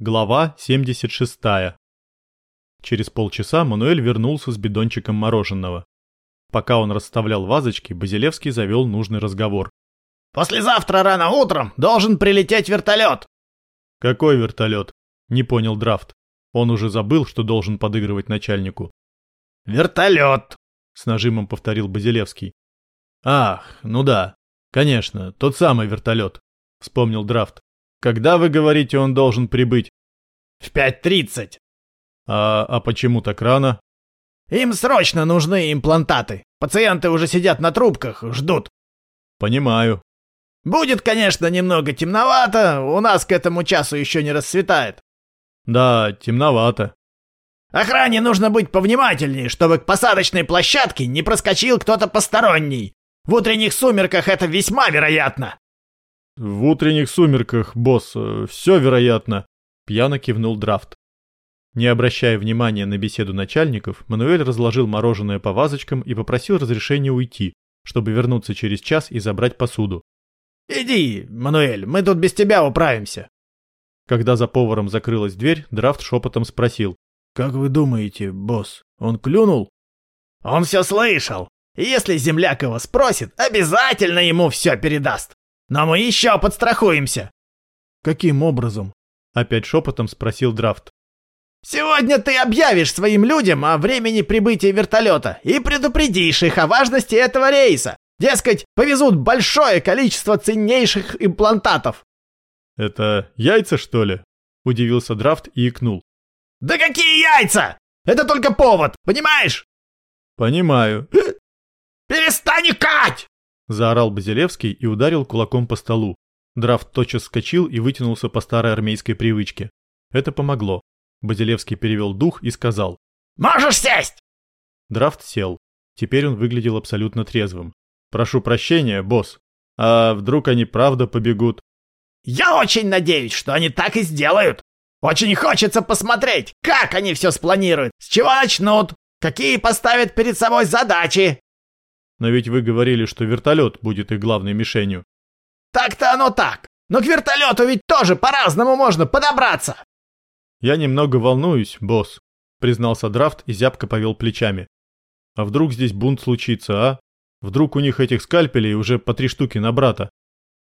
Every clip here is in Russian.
Глава 76. Через полчаса Мануэль вернулся с бидончиком мороженого. Пока он расставлял вазочки, Базилевский завел нужный разговор. «Послезавтра рано утром должен прилететь вертолет!» «Какой вертолет?» — не понял Драфт. Он уже забыл, что должен подыгрывать начальнику. «Вертолет!» — с нажимом повторил Базилевский. «Ах, ну да, конечно, тот самый вертолет», — вспомнил Драфт. Когда, вы говорите, он должен прибыть? В пять тридцать. А, а почему так рано? Им срочно нужны имплантаты. Пациенты уже сидят на трубках, ждут. Понимаю. Будет, конечно, немного темновато, у нас к этому часу еще не расцветает. Да, темновато. Охране нужно быть повнимательнее, чтобы к посадочной площадке не проскочил кто-то посторонний. В утренних сумерках это весьма вероятно. «В утренних сумерках, босс, все вероятно», — пьяно кивнул Драфт. Не обращая внимания на беседу начальников, Мануэль разложил мороженое по вазочкам и попросил разрешения уйти, чтобы вернуться через час и забрать посуду. «Иди, Мануэль, мы тут без тебя управимся». Когда за поваром закрылась дверь, Драфт шепотом спросил. «Как вы думаете, босс, он клюнул?» «Он все слышал. Если земляк его спросит, обязательно ему все передаст». Но мы еще подстрахуемся. Каким образом? Опять шепотом спросил Драфт. Сегодня ты объявишь своим людям о времени прибытия вертолета и предупредишь их о важности этого рейса. Дескать, повезут большое количество ценнейших имплантатов. Это яйца, что ли? Удивился Драфт и икнул. Да какие яйца? Это только повод, понимаешь? Понимаю. Заорал Базилевский и ударил кулаком по столу. Драфт тотчас вскочил и вытянулся по старой армейской привычке. Это помогло. Базилевский перевел дух и сказал. «Можешь сесть!» Драфт сел. Теперь он выглядел абсолютно трезвым. «Прошу прощения, босс. А вдруг они правда побегут?» «Я очень надеюсь, что они так и сделают. Очень хочется посмотреть, как они все спланируют, с чего начнут, какие поставят перед собой задачи. Но ведь вы говорили, что вертолет будет их главной мишенью. Так-то оно так. Но к вертолету ведь тоже по-разному можно подобраться. Я немного волнуюсь, босс, признался Драфт и зябко повел плечами. А вдруг здесь бунт случится, а? Вдруг у них этих скальпелей уже по три штуки на брата?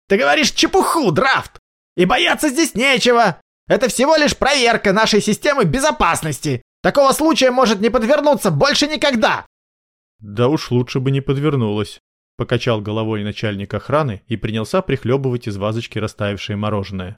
Ты говоришь чепуху, Драфт! И бояться здесь нечего. Это всего лишь проверка нашей системы безопасности. Такого случая может не подвернуться больше никогда. Да уж лучше бы не подвернулось. Покачал головой начальник охраны и принялся прихлебывать из вазочки растаявшее мороженое.